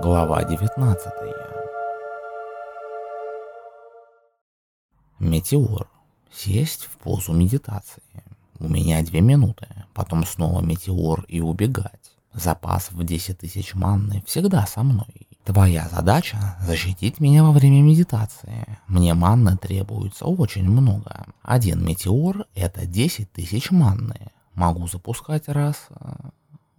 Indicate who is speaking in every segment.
Speaker 1: Глава 19 Метеор. Сесть в позу медитации. У меня две минуты, потом снова метеор и убегать. Запас в 10 тысяч манны всегда со мной. Твоя задача – защитить меня во время медитации. Мне манны требуется очень много. Один метеор – это 10 тысяч манны. Могу запускать раз...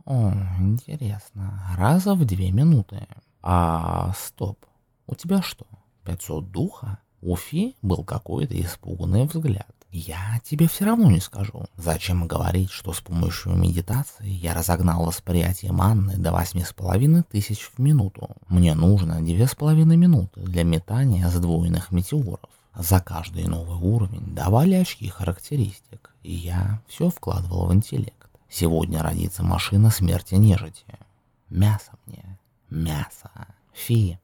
Speaker 1: Э, о, интересно. Раза в две минуты. А, стоп. У тебя что, 500 духа? У Фи был какой-то испуганный взгляд. Я тебе все равно не скажу. Зачем говорить, что с помощью медитации я разогнал восприятие манны до восьми с половиной тысяч в минуту. Мне нужно две с половиной минуты для метания сдвоенных метеоров. За каждый новый уровень давали очки характеристик, и я все вкладывал в интеллект. Сегодня родится машина смерти нежити. Мясо мне. Мясо. Фи.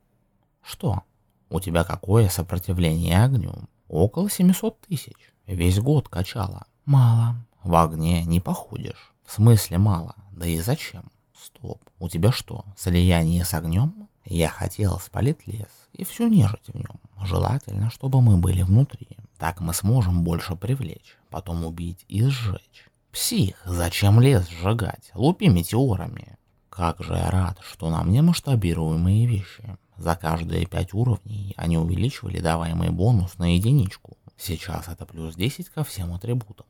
Speaker 1: Что? У тебя какое сопротивление огню? Около 700 тысяч. Весь год качала. Мало. В огне не походишь. В смысле мало? Да и зачем? Стоп. У тебя что, слияние с огнем? Я хотел спалить лес и всю нежить в нем. Желательно, чтобы мы были внутри. Так мы сможем больше привлечь, потом убить и сжечь. Псих, зачем лес сжигать? Лупи метеорами. Как же я рад, что на мне масштабируемые вещи. За каждые пять уровней они увеличивали даваемый бонус на единичку. Сейчас это плюс 10 ко всем атрибутам.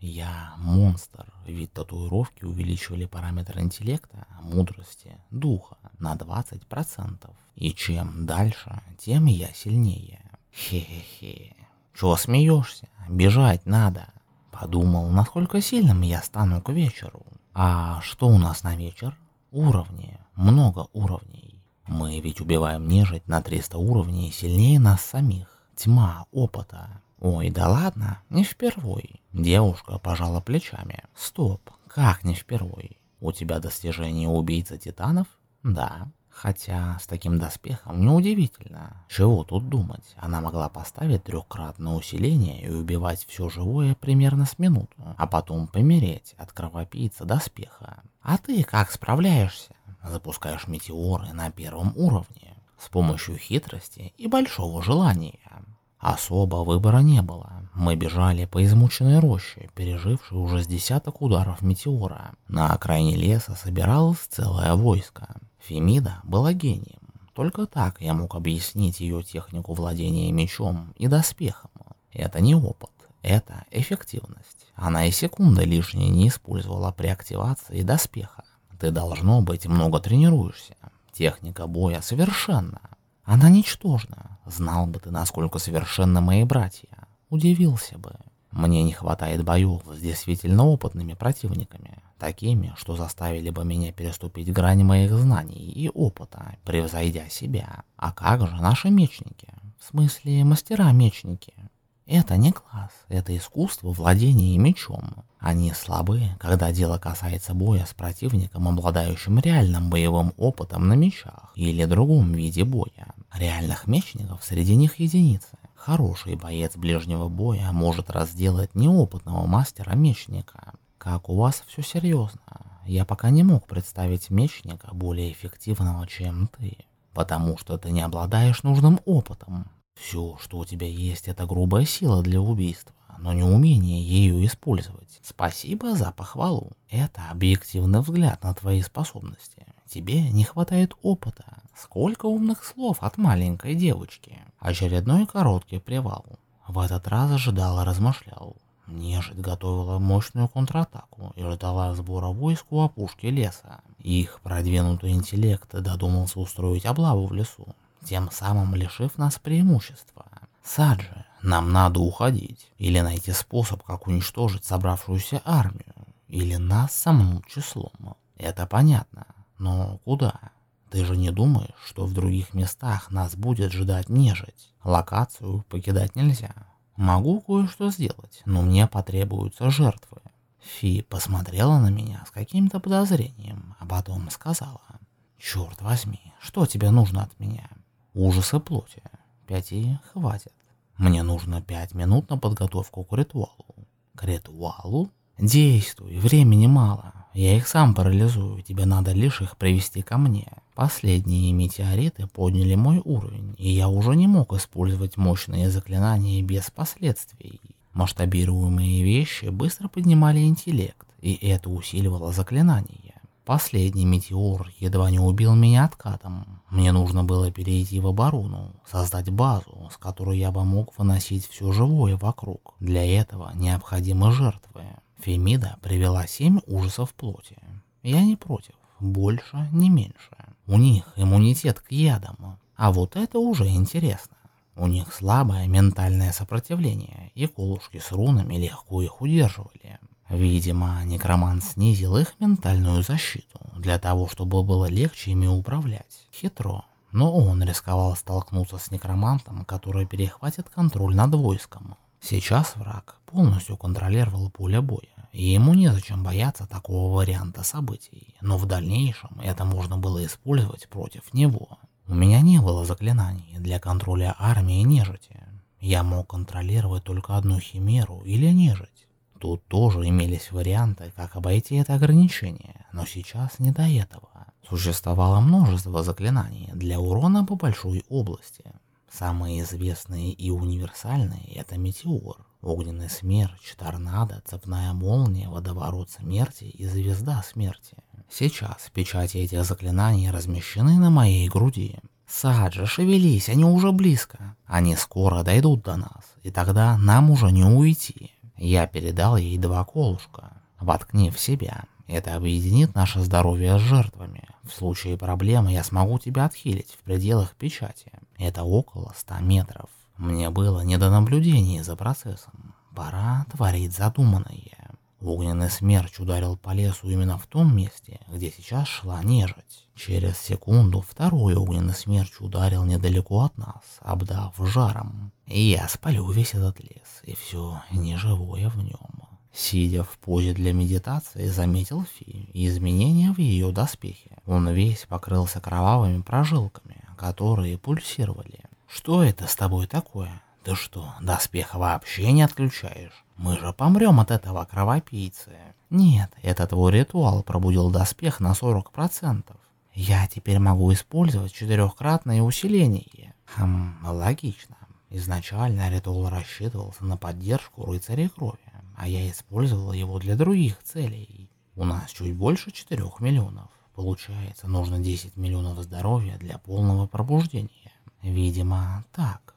Speaker 1: Я монстр. Вид татуировки увеличивали параметр интеллекта, мудрости, духа на 20%. И чем дальше, тем я сильнее. Хе-хе-хе. Чего смеешься? Бежать надо. Подумал, насколько сильным я стану к вечеру. А что у нас на вечер? Уровни. Много уровней. Мы ведь убиваем нежить на 300 уровней сильнее нас самих. Тьма опыта. Ой, да ладно, не впервой. Девушка пожала плечами. Стоп, как не впервой? У тебя достижение убийца титанов? Да. Хотя с таким доспехом неудивительно. Чего тут думать? Она могла поставить трехкратное усиление и убивать все живое примерно с минуту, а потом помереть от кровопийца доспеха. А ты как справляешься? Запускаешь метеоры на первом уровне с помощью хитрости и большого желания. Особо выбора не было. Мы бежали по измученной роще, пережившей уже с десяток ударов метеора. На окраине леса собиралось целое войско. Фемида была гением. Только так я мог объяснить ее технику владения мечом и доспехом. Это не опыт, это эффективность. Она и секунды лишней не использовала при активации доспеха. Ты должно быть много тренируешься. Техника боя совершенна. Она ничтожна. Знал бы ты, насколько совершенны мои братья. Удивился бы. Мне не хватает боев с действительно опытными противниками, такими, что заставили бы меня переступить грань моих знаний и опыта, превзойдя себя. А как же наши мечники? В смысле, мастера-мечники? Это не класс, это искусство владения мечом. Они слабы, когда дело касается боя с противником, обладающим реальным боевым опытом на мечах или другом виде боя. Реальных мечников среди них единицы. Хороший боец ближнего боя может разделать неопытного мастера-мечника. Как у вас все серьезно. Я пока не мог представить мечника более эффективного, чем ты. Потому что ты не обладаешь нужным опытом. Все, что у тебя есть, это грубая сила для убийства, но не умение ее использовать. Спасибо за похвалу. Это объективный взгляд на твои способности. Тебе не хватает опыта. Сколько умных слов от маленькой девочки. Очередной короткий привал. В этот раз ожидал и размышлял. Нежить готовила мощную контратаку и ждала сбора войск у опушки леса. Их продвинутый интеллект додумался устроить облаву в лесу, тем самым лишив нас преимущества. Саджи, нам надо уходить, или найти способ, как уничтожить собравшуюся армию, или нас сомнут числом. Это понятно, но куда? Ты же не думаешь, что в других местах нас будет ждать нежить? Локацию покидать нельзя. Могу кое-что сделать, но мне потребуются жертвы. Фи посмотрела на меня с каким-то подозрением, а потом сказала. Черт возьми, что тебе нужно от меня? Ужасы плоти. Пяти хватит. Мне нужно пять минут на подготовку к ритуалу. К ритуалу? Действуй, времени мало. Я их сам парализую, тебе надо лишь их привести ко мне. Последние метеориты подняли мой уровень, и я уже не мог использовать мощные заклинания без последствий. Масштабируемые вещи быстро поднимали интеллект, и это усиливало заклинания. Последний метеор едва не убил меня откатом. Мне нужно было перейти в оборону, создать базу, с которой я бы мог выносить все живое вокруг. Для этого необходимы жертвы. Фемида привела семь ужасов плоти. Я не против, больше, не меньше. У них иммунитет к ядам, а вот это уже интересно. У них слабое ментальное сопротивление, и колышки с рунами легко их удерживали. Видимо, некромант снизил их ментальную защиту, для того, чтобы было легче ими управлять. Хитро. Но он рисковал столкнуться с некромантом, который перехватит контроль над войском. Сейчас враг полностью контролировал поле боя, и ему незачем бояться такого варианта событий, но в дальнейшем это можно было использовать против него. У меня не было заклинаний для контроля армии нежити. Я мог контролировать только одну химеру или нежить. Тут тоже имелись варианты, как обойти это ограничение, но сейчас не до этого. Существовало множество заклинаний для урона по большой области. Самые известные и универсальные это метеор, огненный смерч, торнадо, цепная молния, водоворот смерти и звезда смерти. Сейчас печати этих заклинаний размещены на моей груди. Саджа, шевелись, они уже близко. Они скоро дойдут до нас, и тогда нам уже не уйти. Я передал ей два колышка. Воткни в себя. Это объединит наше здоровье с жертвами. В случае проблемы я смогу тебя отхилить в пределах печати. Это около ста метров. Мне было не до наблюдения за процессом. Пора творить задуманное. Огненный смерч ударил по лесу именно в том месте, где сейчас шла нежить. Через секунду второй огненный смерч ударил недалеко от нас, обдав жаром. Я спалю весь этот лес, и все неживое в нем. Сидя в позе для медитации, заметил Фи изменения в ее доспехе. Он весь покрылся кровавыми прожилками, которые пульсировали. «Что это с тобой такое? Ты что, доспех вообще не отключаешь? Мы же помрем от этого кровопийцы». «Нет, это твой ритуал пробудил доспех на 40%. Я теперь могу использовать четырехкратное усиление. Хм, логично. Изначально ритуал рассчитывался на поддержку рыцарей крови, а я использовал его для других целей. У нас чуть больше 4 миллионов. Получается, нужно 10 миллионов здоровья для полного пробуждения. Видимо, так.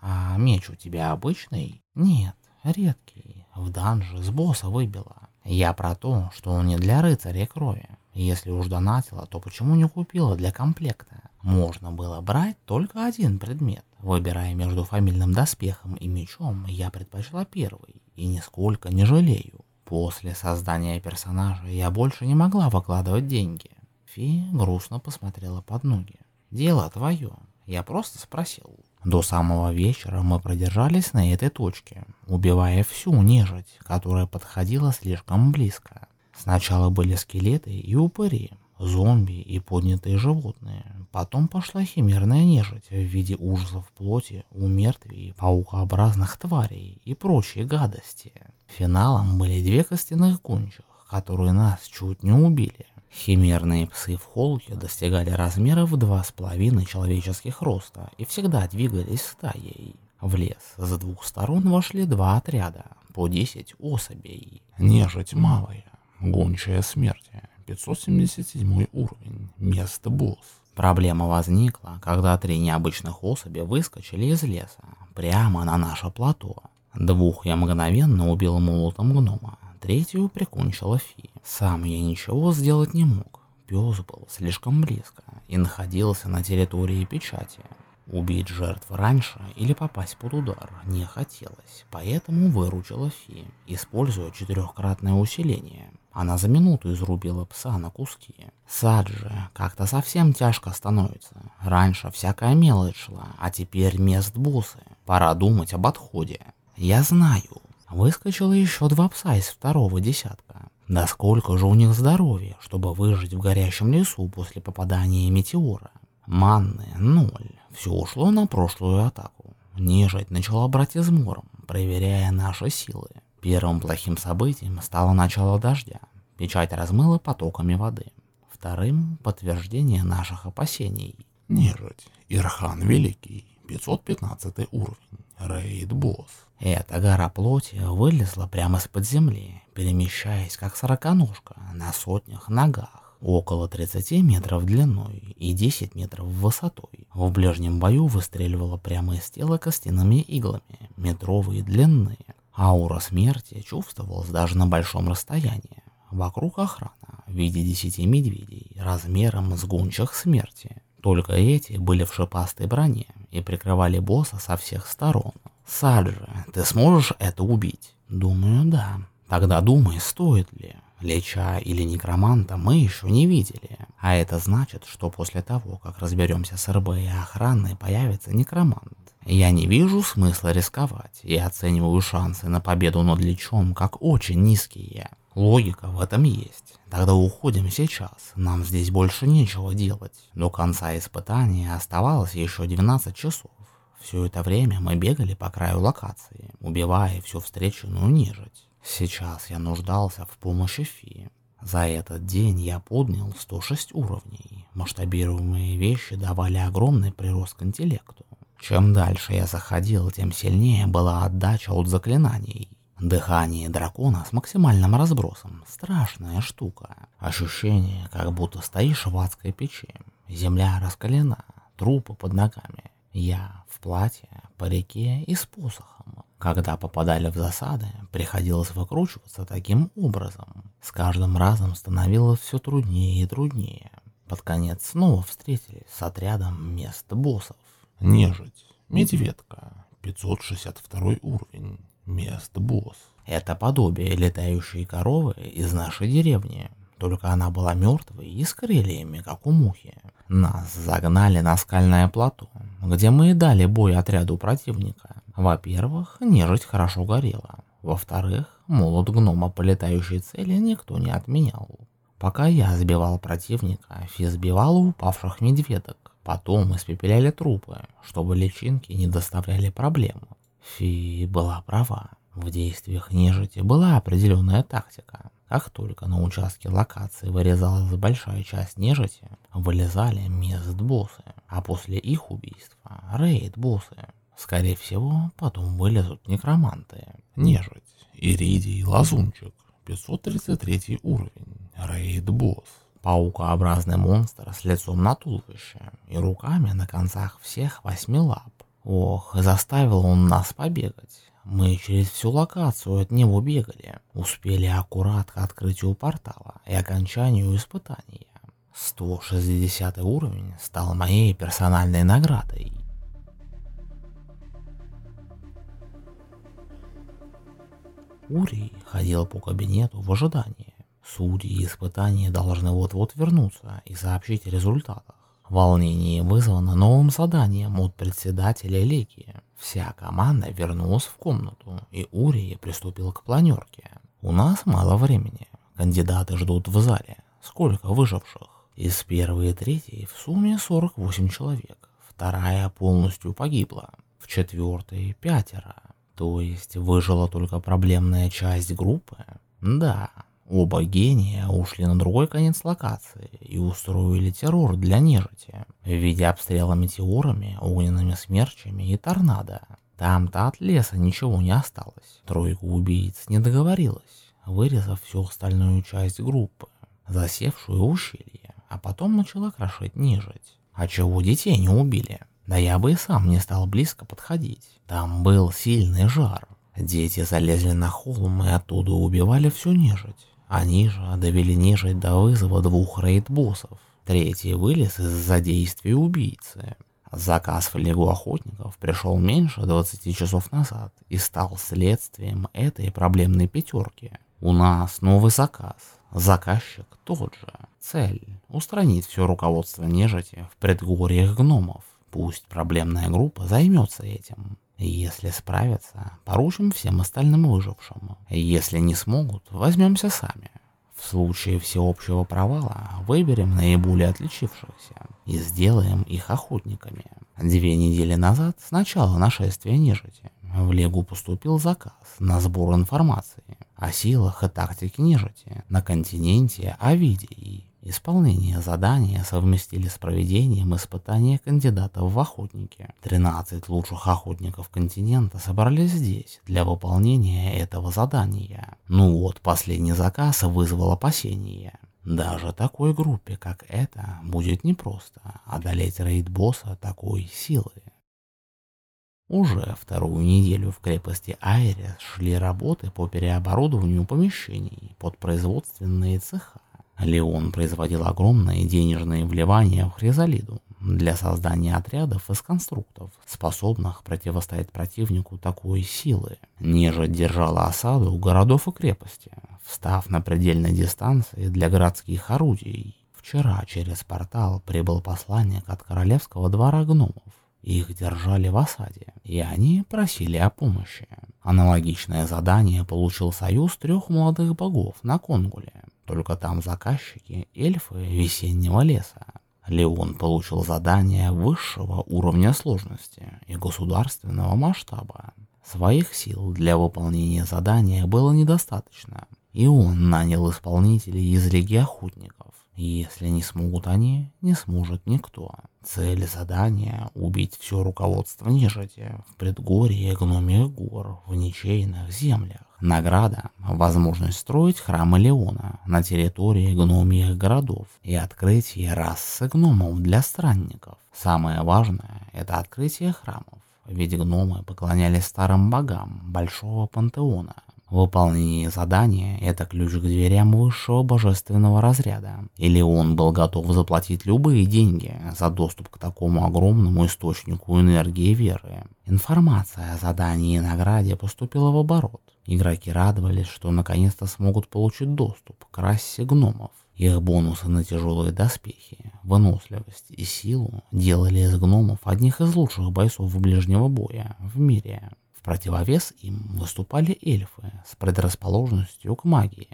Speaker 1: А меч у тебя обычный? Нет, редкий. В данже с босса выбило. Я про то, что он не для рыцаря крови. Если уж донатила, то почему не купила для комплекта? Можно было брать только один предмет. Выбирая между фамильным доспехом и мечом, я предпочла первый, и нисколько не жалею. После создания персонажа я больше не могла выкладывать деньги. Фи грустно посмотрела под ноги. «Дело твое», я просто спросил. До самого вечера мы продержались на этой точке, убивая всю нежить, которая подходила слишком близко. Сначала были скелеты и упыри, зомби и поднятые животные. Потом пошла химерная нежить в виде ужасов плоти, умертвий, паукообразных тварей и прочие гадости. Финалом были две костяных гончих, которые нас чуть не убили. Химерные псы в холке достигали размеров два с половиной человеческих роста и всегда двигались стаей. В лес с двух сторон вошли два отряда, по 10 особей. Нежить малая, Гончая смерти. 577 уровень. Место босс. Проблема возникла, когда три необычных особи выскочили из леса, прямо на наше плато. Двух я мгновенно убил молотом гнома, третью прикончила Фи. Сам я ничего сделать не мог. Пес был слишком близко и находился на территории печати. Убить жертв раньше или попасть под удар не хотелось, поэтому выручила Фи, используя четырехкратное усиление. Она за минуту изрубила пса на куски. Саджи как-то совсем тяжко становится. Раньше всякая мелочь шла, а теперь мест бусы. Пора думать об отходе. Я знаю. Выскочило еще два пса из второго десятка. Да сколько же у них здоровья, чтобы выжить в горящем лесу после попадания метеора? Манны ноль. Все ушло на прошлую атаку. Нежить начала брать измором, проверяя наши силы. Первым плохим событием стало начало дождя. Печать размыла потоками воды. Вторым — подтверждение наших опасений.
Speaker 2: Нежить. Ирхан Великий. 515 уровень. Рейд-босс.
Speaker 1: Эта гора плоти вылезла прямо из-под земли, перемещаясь как сороконожка на сотнях ногах, около 30 метров длиной и 10 метров высотой. В ближнем бою выстреливала прямо из тела костяными иглами, метровые длины. Аура смерти чувствовалась даже на большом расстоянии. Вокруг охрана в виде десяти медведей размером с гончих смерти. Только эти были в шипастой броне и прикрывали босса со всех сторон. Саджи, ты сможешь это убить? Думаю, да. Тогда думай, стоит ли. Леча или некроманта мы еще не видели. А это значит, что после того, как разберемся с РБ и охраной, появится некромант. Я не вижу смысла рисковать и оцениваю шансы на победу над Лечом как очень низкие. Логика в этом есть. Тогда уходим сейчас, нам здесь больше нечего делать. До конца испытания оставалось еще 12 часов. Все это время мы бегали по краю локации, убивая всю встреченную нежить. Сейчас я нуждался в помощи Фи. За этот день я поднял 106 уровней. Масштабируемые вещи давали огромный прирост к интеллекту. Чем дальше я заходил, тем сильнее была отдача от заклинаний. Дыхание дракона с максимальным разбросом. Страшная штука. Ощущение, как будто стоишь в адской печи. Земля раскалена, трупы под ногами. Я в платье, по реке и с посохом. Когда попадали в засады, приходилось выкручиваться таким образом. С каждым разом становилось все труднее и труднее. Под конец снова встретились с отрядом мест боссов.
Speaker 2: Нежить. Медведка. 562 уровень. Мест босс.
Speaker 1: Это подобие летающей коровы из нашей деревни. Только она была мертвой и с крыльями, как у мухи. Нас загнали на скальное плато, где мы и дали бой отряду противника. Во-первых, нежить хорошо горела. Во-вторых, молот гнома по летающей цели никто не отменял. Пока я сбивал противника, Фи сбивал упавших медведок. Потом испепеляли трупы, чтобы личинки не доставляли проблем. Фи была права. В действиях нежити была определенная тактика. Как только на участке локации вырезалась большая часть нежити, вылезали мест-боссы, а после их убийства — рейд-боссы. Скорее всего, потом вылезут некроманты.
Speaker 2: Нежить, Иридий, Лазунчик, 533 уровень, рейд-босс.
Speaker 1: Паукообразный монстр с лицом на туловище и руками на концах всех восьми лап. Ох, заставил он нас побегать. Мы через всю локацию от него бегали. Успели аккурат к открытию портала и окончанию испытания. 160 уровень стал моей персональной наградой. Урий ходил по кабинету в ожидании. Судьи испытания должны вот-вот вернуться и сообщить о результатах. Волнение вызвано новым заданием от председателя Леки. Вся команда вернулась в комнату, и Урия приступил к планерке. У нас мало времени. Кандидаты ждут в зале. Сколько выживших? Из первой и третьей в сумме 48 человек. Вторая полностью погибла. В четвертой пятеро. То есть выжила только проблемная часть группы? Да, Оба гения ушли на другой конец локации и устроили террор для нежити в виде обстрела метеорами, огненными смерчами и торнадо. Там-то от леса ничего не осталось. Тройка убийц не договорилась, вырезав всю остальную часть группы, засевшую ущелье, а потом начала крошить нежить. А чего детей не убили? Да я бы и сам не стал близко подходить. Там был сильный жар. Дети залезли на холм и оттуда убивали всю нежить. Они же довели нежить до вызова двух рейд-боссов. Третий вылез из-за действий убийцы. Заказ в Лигу Охотников пришел меньше 20 часов назад и стал следствием этой проблемной пятерки. У нас новый заказ. Заказчик тот же. Цель – устранить все руководство нежити в предгорьях гномов. Пусть проблемная группа займется этим. Если справятся, поручим всем остальным выжившим. Если не смогут, возьмемся сами. В случае всеобщего провала выберем наиболее отличившихся и сделаем их охотниками. Две недели назад, с начала нашествия нежити, в Легу поступил заказ на сбор информации. о силах и тактике нежити на континенте Овидии. Исполнение задания совместили с проведением испытания кандидатов в охотники. 13 лучших охотников континента собрались здесь для выполнения этого задания. Ну вот, последний заказ вызвал опасения. Даже такой группе, как эта, будет непросто одолеть рейд-босса такой силы. Уже вторую неделю в крепости Айрес шли работы по переоборудованию помещений под производственные цеха. Леон производил огромные денежные вливания в Хризалиду для создания отрядов из конструктов, способных противостоять противнику такой силы. Нежить держала осаду городов и крепости, встав на предельной дистанции для городских орудий. Вчера через портал прибыл посланник от королевского двора гномов. Их держали в осаде, и они просили о помощи. Аналогичное задание получил союз трех молодых богов на Конгуле. Только там заказчики — эльфы весеннего леса. Леон получил задание высшего уровня сложности и государственного масштаба. Своих сил для выполнения задания было недостаточно, и он нанял исполнителей из Лиги Охотников. Если не смогут они, не сможет никто. Цель задания — убить все руководство нежити в предгорье гномих гор в ничейных землях. Награда — возможность строить храмы Леона на территории гномьих городов и открытие расы гномов для странников. Самое важное — это открытие храмов, ведь гномы поклонялись старым богам большого пантеона, Выполнение задания – это ключ к дверям высшего божественного разряда. Или он был готов заплатить любые деньги за доступ к такому огромному источнику энергии веры. Информация о задании и награде поступила в оборот. Игроки радовались, что наконец-то смогут получить доступ к расе гномов. Их бонусы на тяжелые доспехи, выносливость и силу делали из гномов одних из лучших бойцов ближнего боя в мире противовес им выступали эльфы с предрасположенностью к магии.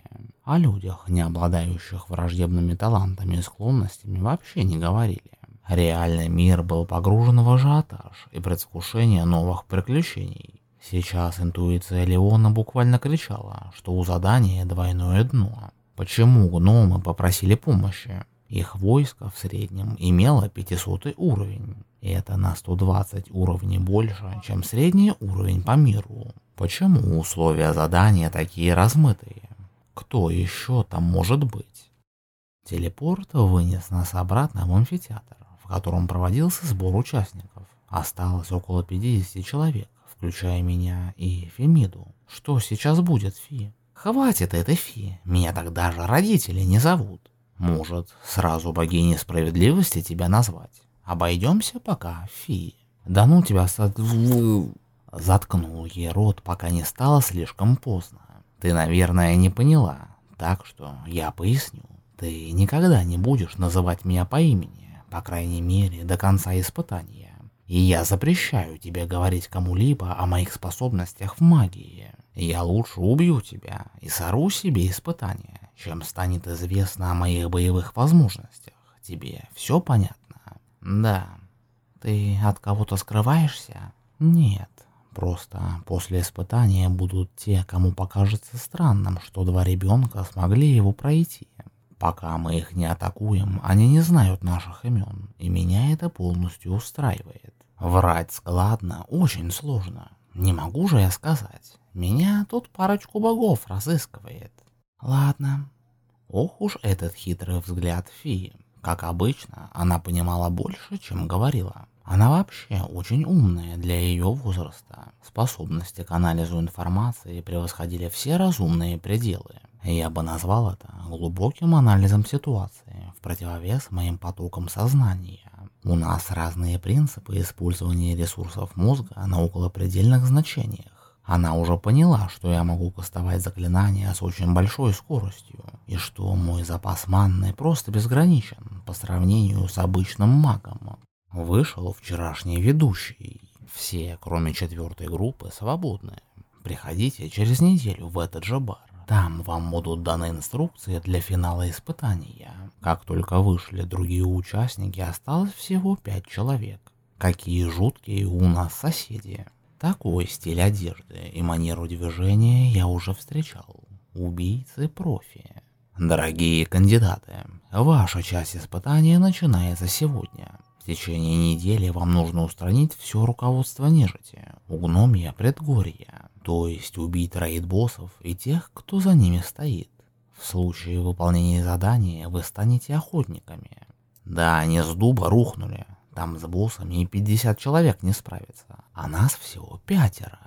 Speaker 1: О людях, не обладающих враждебными талантами и склонностями, вообще не говорили. Реальный мир был погружен в ажиотаж и предвкушение новых приключений. Сейчас интуиция Леона буквально кричала, что у задания двойное дно. Почему гномы попросили помощи? Их войско в среднем имело 500 уровень. И это на 120 уровней больше, чем средний уровень по миру. Почему условия задания такие размытые? Кто еще там может быть? Телепорт вынес нас обратно в амфитеатр, в котором проводился сбор участников. Осталось около 50 человек, включая меня и Фемиду. Что сейчас будет, Фи? Хватит этой Фи, меня так даже родители не зовут. Может, сразу богиней справедливости тебя назвать? Обойдемся пока, фи. Да ну тебя сад... Заткнул ей рот, пока не стало слишком поздно. Ты, наверное, не поняла, так что я поясню. Ты никогда не будешь называть меня по имени, по крайней мере, до конца испытания. И я запрещаю тебе говорить кому-либо о моих способностях в магии. Я лучше убью тебя и сору себе испытания, чем станет известно о моих боевых возможностях. Тебе все понятно? Да. Ты от кого-то скрываешься? Нет. Просто после испытания будут те, кому покажется странным, что два ребенка смогли его пройти. Пока мы их не атакуем, они не знают наших имен, и меня это полностью устраивает. Врать складно очень сложно. Не могу же я сказать. Меня тут парочку богов разыскивает. Ладно. Ох уж этот хитрый взгляд феи. Как обычно, она понимала больше, чем говорила. Она вообще очень умная для ее возраста. Способности к анализу информации превосходили все разумные пределы. Я бы назвал это глубоким анализом ситуации в противовес моим потокам сознания. У нас разные принципы использования ресурсов мозга на околопредельных значениях. Она уже поняла, что я могу кастовать заклинания с очень большой скоростью, и что мой запас манны просто безграничен по сравнению с обычным магом. Вышел вчерашний ведущий. Все, кроме четвертой группы, свободны. Приходите через неделю в этот же бар. Там вам будут даны инструкции для финала испытания. Как только вышли другие участники, осталось всего пять человек. Какие жуткие у нас соседи. Такой стиль одежды и манеру движения я уже встречал. убийцы-профи. Дорогие кандидаты, ваша часть испытания начинается сегодня. В течение недели вам нужно устранить все руководство нежити, угномья предгорья, то есть убить рейд-боссов и тех, кто за ними стоит. В случае выполнения задания вы станете охотниками. Да, они с дуба рухнули, там с боссами и 50 человек не справится, а нас всего пятеро.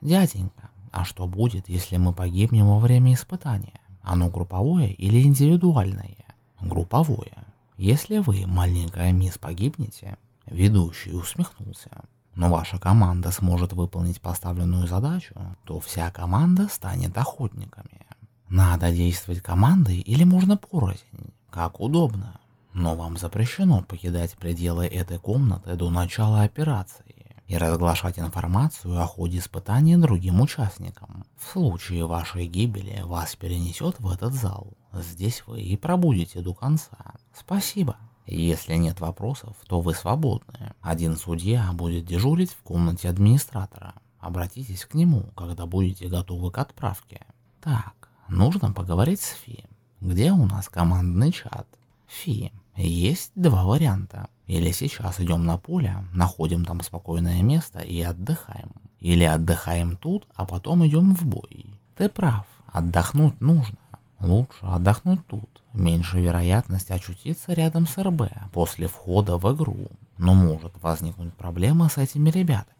Speaker 1: Дяденька, а что будет, если мы погибнем во время испытания? Оно групповое или индивидуальное? Групповое. Если вы, маленькая мисс, погибнете, ведущий усмехнулся, но ваша команда сможет выполнить поставленную задачу, то вся команда станет охотниками. Надо действовать командой или можно порознь, как удобно. Но вам запрещено покидать пределы этой комнаты до начала операции и разглашать информацию о ходе испытания другим участникам. В случае вашей гибели вас перенесет в этот зал. Здесь вы и пробудете до конца. Спасибо. Если нет вопросов, то вы свободны. Один судья будет дежурить в комнате администратора. Обратитесь к нему, когда будете готовы к отправке. Так, нужно поговорить с Фи. Где у нас командный чат? Фи, есть два варианта. Или сейчас идем на поле, находим там спокойное место и отдыхаем. Или отдыхаем тут, а потом идем в бой. Ты прав, отдохнуть нужно. Лучше отдохнуть тут. Меньше вероятность очутиться рядом с РБ после входа в игру. Но может возникнуть проблема с этими ребятами.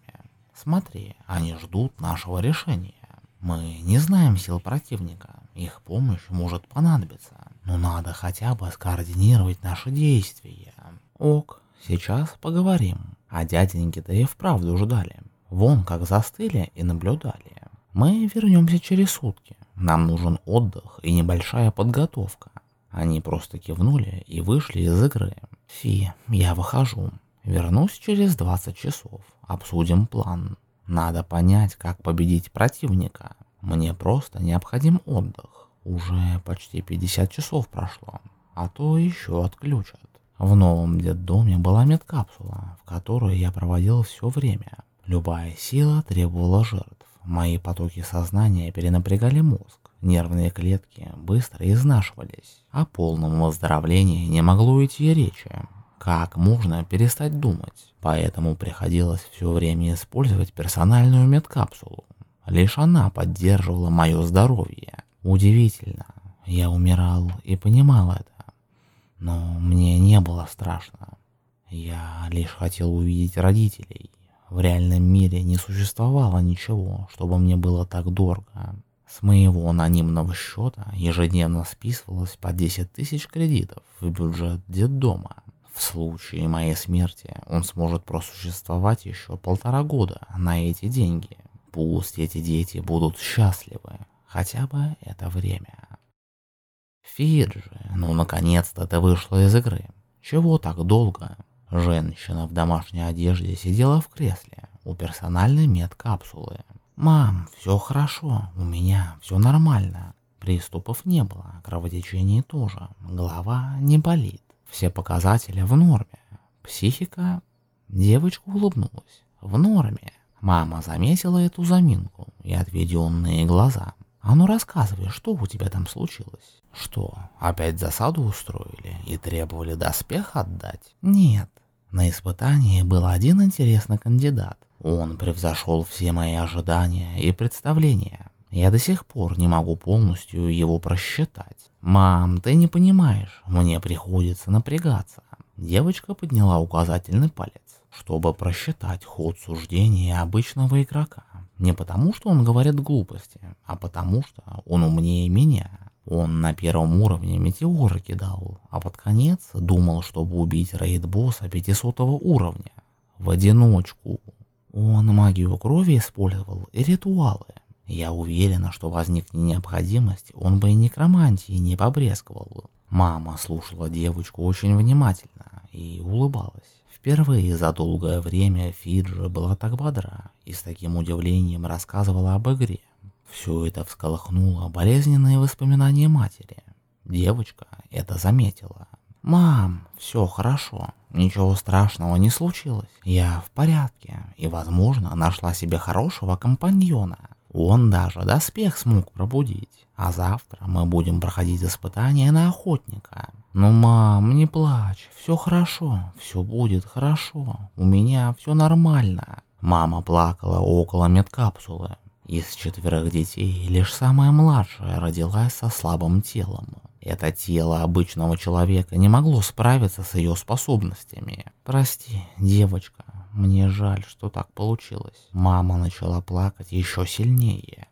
Speaker 1: Смотри, они ждут нашего решения. Мы не знаем сил противника, их помощь может понадобиться, но надо хотя бы скоординировать наши действия. Ок, сейчас поговорим. А дяденьки-то и вправду ждали. Вон как застыли и наблюдали. Мы вернемся через сутки. Нам нужен отдых и небольшая подготовка. Они просто кивнули и вышли из игры. Фи, я выхожу. Вернусь через 20 часов. Обсудим план. Надо понять, как победить противника. Мне просто необходим отдых. Уже почти 50 часов прошло, а то еще отключат. В новом детдоме была медкапсула, в которой я проводил все время. Любая сила требовала жертв. Мои потоки сознания перенапрягали мозг. Нервные клетки быстро изнашивались. О полном выздоровлении не могло идти речи. Как можно перестать думать? Поэтому приходилось все время использовать персональную медкапсулу. Лишь она поддерживала мое здоровье. Удивительно. Я умирал и понимал это. Но мне не было страшно. Я лишь хотел увидеть родителей. В реальном мире не существовало ничего, чтобы мне было так дорого. С моего анонимного счета ежедневно списывалось по 10 тысяч кредитов в бюджет детдома. В случае моей смерти он сможет просуществовать еще полтора года на эти деньги. Пусть эти дети будут счастливы, хотя бы это время. Фиджи, ну наконец-то ты вышла из игры. Чего так долго? Женщина в домашней одежде сидела в кресле у персональной медкапсулы. «Мам, все хорошо, у меня все нормально. Приступов не было, кровотечений тоже, голова не болит. Все показатели в норме. Психика...» Девочка улыбнулась. «В норме». Мама заметила эту заминку и отведенные глаза. «А ну рассказывай, что у тебя там случилось?» «Что, опять засаду устроили и требовали доспех отдать?» «Нет. На испытании был один интересный кандидат. Он превзошел все мои ожидания и представления. Я до сих пор не могу полностью его просчитать. «Мам, ты не понимаешь, мне приходится напрягаться». Девочка подняла указательный палец чтобы просчитать ход суждения обычного игрока. Не потому, что он говорит глупости, а потому, что он умнее меня. Он на первом уровне метеоры кидал, а под конец думал, чтобы убить рейд-босса 500 уровня. В одиночку. Он магию крови использовал и ритуалы. Я уверена, что возникнет необходимость, он бы и некромантии не побрезговал. Мама слушала девочку очень внимательно и улыбалась. Впервые за долгое время Фиджи была так бодра и с таким удивлением рассказывала об игре. Все это всколыхнуло болезненные воспоминания матери. Девочка это заметила. «Мам, все хорошо, ничего страшного не случилось. Я в порядке и, возможно, нашла себе хорошего компаньона. Он даже доспех смог пробудить. А завтра мы будем проходить испытания на охотника. Ну, мам, не плачь, все хорошо, все будет хорошо, у меня все нормально. Мама плакала около медкапсулы. Из четверых детей лишь самая младшая родилась со слабым телом. Это тело обычного человека не могло справиться с ее способностями. Прости, девочка, мне жаль, что так получилось. Мама начала плакать еще сильнее.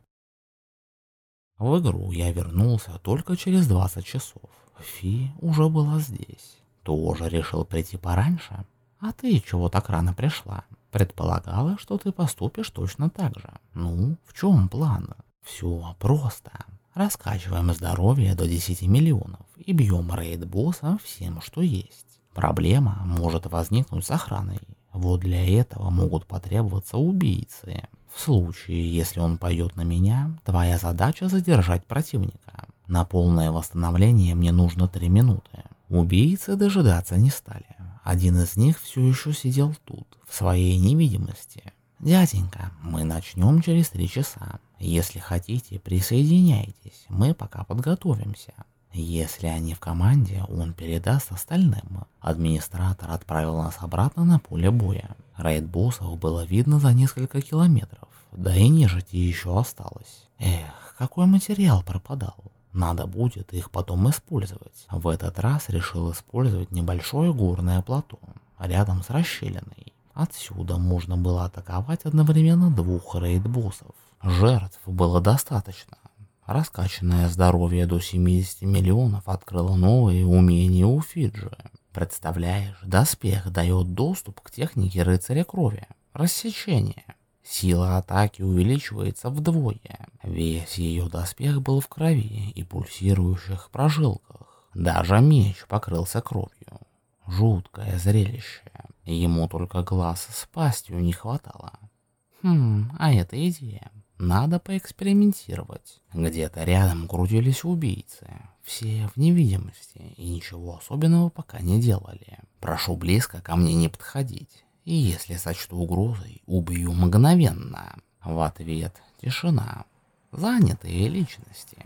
Speaker 1: В игру я вернулся только через 20 часов. Фи уже была здесь. Тоже решил прийти пораньше? А ты чего так рано пришла? Предполагала, что ты поступишь точно так же. Ну, в чем план? Все просто. Раскачиваем здоровье до 10 миллионов и бьем рейд босса всем, что есть. Проблема может возникнуть с охраной. Вот для этого могут потребоваться убийцы. В случае, если он пойдет на меня, твоя задача задержать противника. На полное восстановление мне нужно 3 минуты. Убийцы дожидаться не стали. Один из них все еще сидел тут, в своей невидимости. «Дяденька, мы начнем через три часа. Если хотите, присоединяйтесь, мы пока подготовимся». Если они в команде, он передаст остальным. Администратор отправил нас обратно на поле боя. Рейд боссов было видно за несколько километров, да и нежити еще осталось. Эх, какой материал пропадал. Надо будет их потом использовать. В этот раз решил использовать небольшое горное плато, рядом с расщелиной. Отсюда можно было атаковать одновременно двух рейд-боссов. Жертв было достаточно. Раскачанное здоровье до 70 миллионов открыло новые умения у Фиджи. Представляешь, доспех дает доступ к технике рыцаря крови. Рассечение. Сила атаки увеличивается вдвое. Весь ее доспех был в крови и пульсирующих прожилках. Даже меч покрылся кровью. Жуткое зрелище. Ему только глаз с пастью не хватало. Хм, а это идея. Надо поэкспериментировать. Где-то рядом крутились убийцы. Все в невидимости и ничего особенного пока не делали. Прошу близко ко мне не подходить. И если сочту угрозой, убью мгновенно. В ответ тишина. Занятые личности.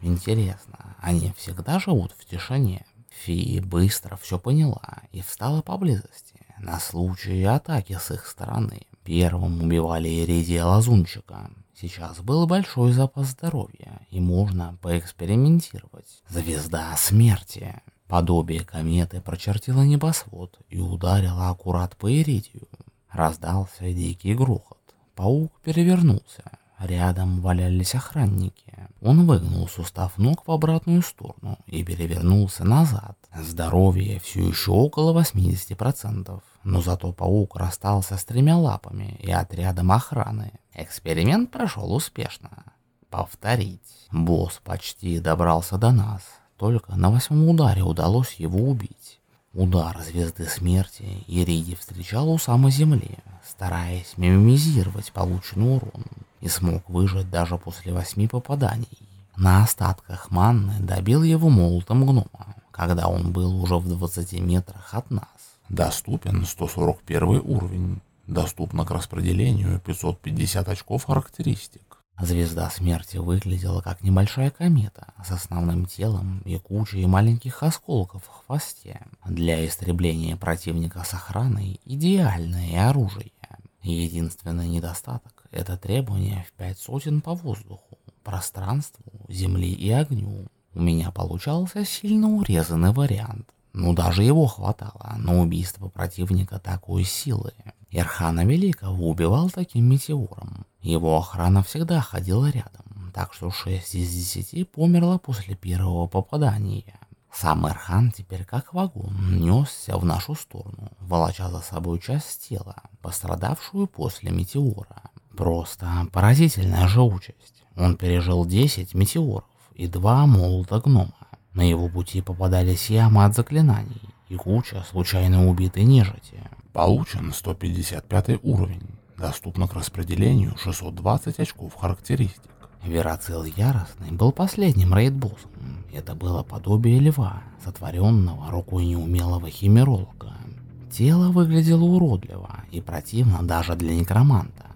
Speaker 1: Интересно, они всегда живут в тишине? Фи быстро все поняла и встала поблизости на случай атаки с их стороны. Первым убивали Иридия Лазунчика. Сейчас был большой запас здоровья, и можно поэкспериментировать. Звезда смерти. Подобие кометы прочертила небосвод и ударила аккурат по Иридию. Раздался дикий грохот. Паук перевернулся. Рядом валялись охранники. Он выгнул сустав ног в обратную сторону и перевернулся назад. Здоровье все еще около 80%, но зато паук расстался с тремя лапами и отрядом охраны. Эксперимент прошел успешно. Повторить. Босс почти добрался до нас, только на восьмом ударе удалось его убить. Удар звезды смерти Ириди встречал у самой земли, стараясь минимизировать полученный урон, и смог выжить даже после восьми попаданий. На остатках манны добил его молотом гнома, когда он был уже в 20 метрах от нас.
Speaker 2: Доступен 141 уровень. Доступно к распределению 550 очков характеристик.
Speaker 1: Звезда смерти выглядела как небольшая комета с основным телом и кучей маленьких осколков в хвосте. Для истребления противника с охраной идеальное оружие. Единственный недостаток – это требование в пять сотен по воздуху, пространству, земли и огню. У меня получался сильно урезанный вариант. Ну даже его хватало на убийство противника такой силы. Ирхана Великого убивал таким метеором. Его охрана всегда ходила рядом, так что 6 из 10 померло после первого попадания. Сам Эрхан теперь как вагон несся в нашу сторону, волоча за собой часть тела, пострадавшую после метеора. Просто поразительная же. Он пережил 10 метеоров и два молота гнома. На его пути попадались ямы от заклинаний и куча случайно убитой нежити.
Speaker 2: Получен 155 уровень. Доступно к распределению 620 очков характеристик.
Speaker 1: Верацил Яростный был последним рейд-боссом. Это было подобие льва, сотворенного рукой неумелого химеролога. Тело выглядело уродливо и противно даже для некроманта.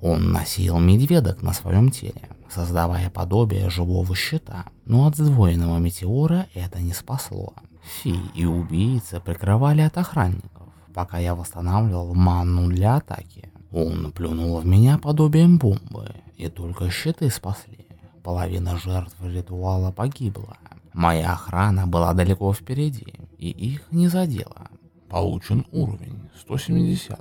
Speaker 1: Он носил медведок на своем теле, создавая подобие живого щита, но от сдвоенного метеора это не спасло. Фи и убийцы прикрывали от охранников, пока я восстанавливал манну для атаки. Он плюнул в меня подобием бомбы, и только щиты спасли. Половина жертв ритуала погибла. Моя охрана была далеко впереди, и их не задела.
Speaker 2: Получен уровень 170.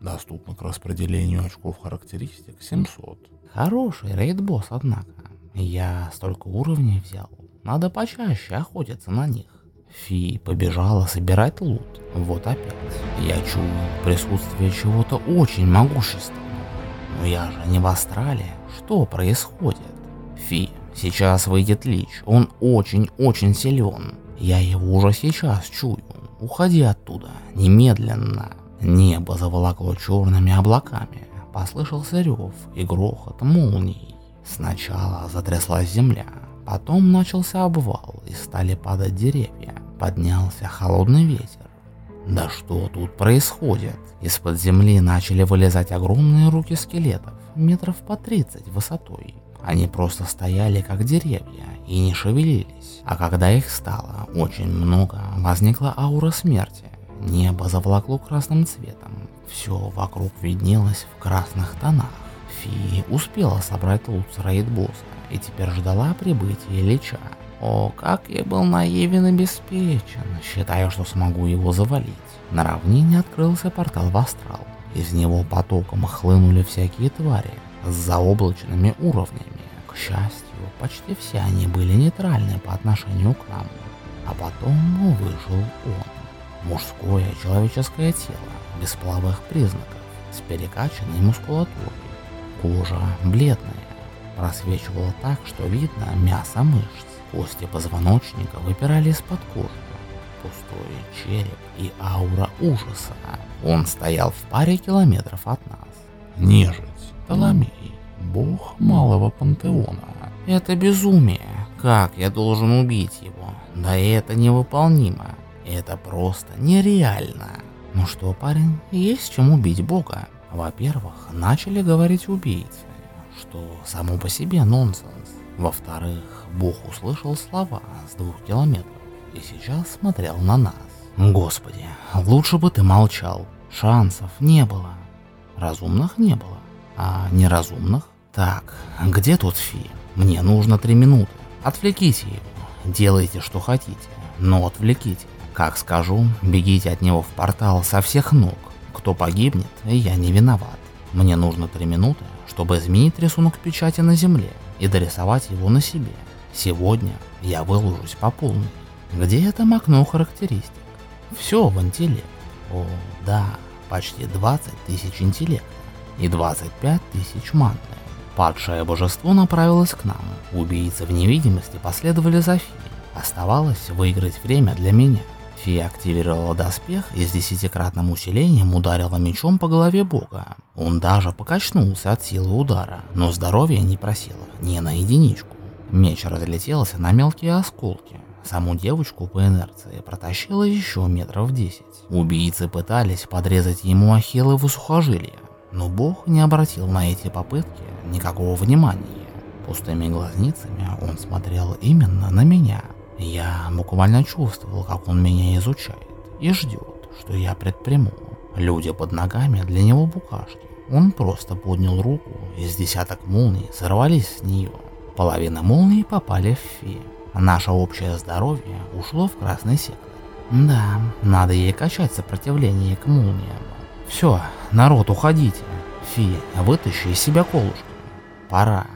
Speaker 2: Доступно к распределению очков характеристик 700.
Speaker 1: Хороший рейд-босс, однако. Я столько уровней взял. Надо почаще охотиться на них. Фи побежала собирать лут. Вот опять. Я чую присутствие чего-то очень могущественного. Но я же не в Австралии. Что происходит? Фи, сейчас выйдет Лич. Он очень-очень силен. Я его уже сейчас чую. Уходи оттуда. Немедленно. Небо заволокло черными облаками. Послышался рев и грохот молний. Сначала затряслась земля, потом начался обвал и стали падать деревья. Поднялся холодный ветер. Да что тут происходит? Из-под земли начали вылезать огромные руки скелетов, метров по 30 высотой. Они просто стояли как деревья и не шевелились. А когда их стало очень много, возникла аура смерти. Небо заволокло красным цветом. Все вокруг виднелось в красных тонах. Фи успела собрать лут с рейд-босса и теперь ждала прибытия Лича. О, как я был наивен и беспечен, считая, что смогу его завалить. На равнине открылся портал в астрал. Из него потоком хлынули всякие твари с заоблачными уровнями. К счастью, почти все они были нейтральны по отношению к нам. А потом вышел он. Мужское человеческое тело, без половых признаков, с перекачанной мускулатурой. Кожа бледная, просвечивала так, что видно мясо мышц. Кости позвоночника выпирали из-под кожи. Пустой череп и аура ужаса. Он стоял в паре километров от нас.
Speaker 2: Нежить, Толомей, бог малого пантеона.
Speaker 1: Это безумие. Как я должен убить его? Да это невыполнимо. Это просто нереально. Ну что, парень, есть чем убить бога? Во-первых, начали говорить убийцы, что само по себе нонсенс. Во-вторых, бог услышал слова с двух километров и сейчас смотрел на нас. Господи, лучше бы ты молчал. Шансов не было. Разумных не было. А неразумных? Так, где тут Фи? Мне нужно три минуты. Отвлеките его. Делайте, что хотите. Но отвлеките. Как скажу, бегите от него в портал со всех ног. Кто погибнет, я не виноват. Мне нужно три минуты, чтобы изменить рисунок печати на земле и дорисовать его на себе. Сегодня я выложусь по полной. Где это окно характеристик? Все в интеллект. О, да, почти 20 тысяч интеллекта и 25 тысяч манны. Падшее божество направилось к нам. Убийцы в невидимости последовали за Фи. Оставалось выиграть время для меня. Фи активировала доспех и с десятикратным усилением ударила мечом по голове бога. Он даже покачнулся от силы удара, но здоровье не просило ни на единичку. Меч разлетелся на мелкие осколки. Саму девочку по инерции протащило еще метров десять. Убийцы пытались подрезать ему ахилловы сухожилия, но бог не обратил на эти попытки никакого внимания. Пустыми глазницами он смотрел именно на меня. Я буквально чувствовал, как он меня изучает и ждет, что я предприму. Люди под ногами для него букашки. Он просто поднял руку, и с десяток молний сорвались с нее. Половина молний попали в Фи. Наше общее здоровье ушло в красный сектор. Да, надо ей качать сопротивление к молниям. Все, народ, уходите. Фи, вытащи из себя колышки. Пора.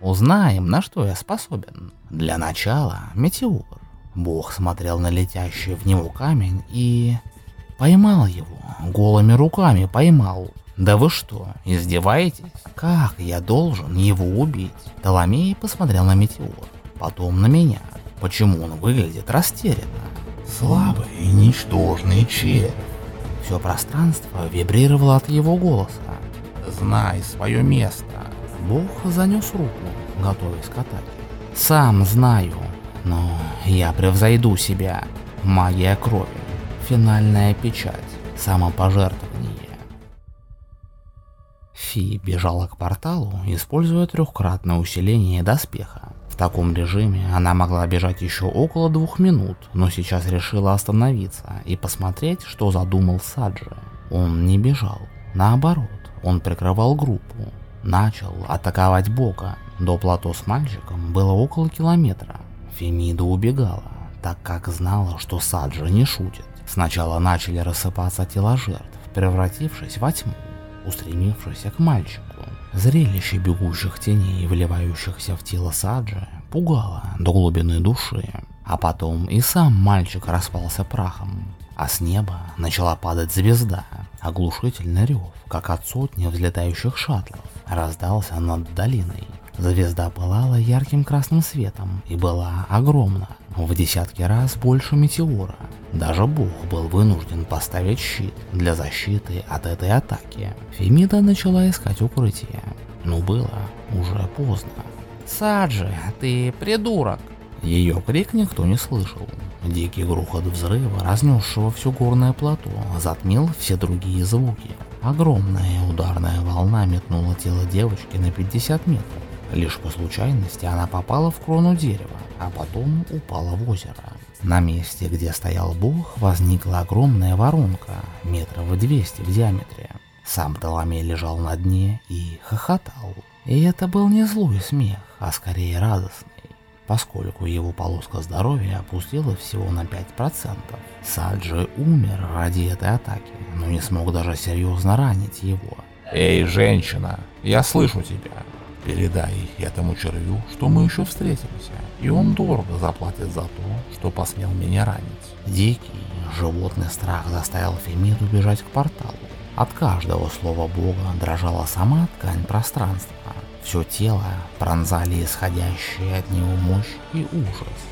Speaker 1: Узнаем, на что я способен. Для начала метеор. Бог смотрел на летящий в него камень и... Поймал его. Голыми руками поймал. Да вы что, издеваетесь? Как я должен его убить? Толомей посмотрел на метеор, потом на меня. Почему он выглядит растерянно?
Speaker 2: Слабый и ничтожный червь.
Speaker 1: Все пространство вибрировало от его голоса.
Speaker 2: Знай свое место.
Speaker 1: Бог занес руку, готовясь к атаке. Сам знаю, но я превзойду себя. Магия крови. Финальная печать. Самопожертвование. Фи бежала к порталу, используя трехкратное усиление доспеха. В таком режиме она могла бежать еще около двух минут, но сейчас решила остановиться и посмотреть, что задумал Саджи. Он не бежал. Наоборот, он прикрывал группу. Начал атаковать Бока. До плато с мальчиком было около километра. Фемида убегала, так как знала, что Саджи не шутит. Сначала начали рассыпаться тела жертв, превратившись во тьму, устремившись к мальчику. Зрелище бегущих теней, вливающихся в тело Саджи, пугало до глубины души. А потом и сам мальчик распался прахом, а с неба начала падать звезда. Оглушительный рев, как от сотни взлетающих шаттлов, раздался над долиной. Звезда пылала ярким красным светом и была огромна, в десятки раз больше метеора. Даже Бог был вынужден поставить щит для защиты от этой атаки. Фемида начала искать укрытие, но было уже поздно. «Саджи, ты придурок!» Ее крик никто не слышал. Дикий грохот взрыва, разнесшего все горное плато, затмил все другие звуки. Огромная ударная волна метнула тело девочки на 50 метров. Лишь по случайности она попала в крону дерева, а потом упала в озеро. На месте, где стоял бог, возникла огромная воронка, метров 200 в диаметре. Сам Толомей лежал на дне и хохотал. И это был не злой смех, а скорее радостный, поскольку его полоска здоровья опустилась всего на 5%. Саджи умер ради этой атаки, но не смог даже серьезно ранить его.
Speaker 2: «Эй, женщина, я слышу тебя!» Передай этому червю, что мы еще встретимся, и он дорого заплатит за то, что посмел меня ранить.
Speaker 1: Дикий, животный страх заставил Фемиду бежать к порталу. От каждого слова бога дрожала сама ткань пространства. Все тело пронзали исходящие от него мощь и ужас.